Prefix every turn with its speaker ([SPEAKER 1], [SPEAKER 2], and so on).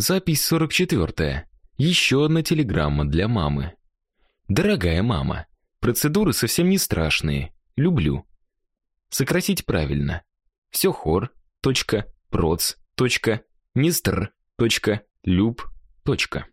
[SPEAKER 1] Запись 44. Еще одна телеграмма для мамы. Дорогая мама, процедуры совсем не страшные. Люблю. Сократить правильно. Все хор. Точка. Проц. Точка. Нестр. Точка. Люб. Точка.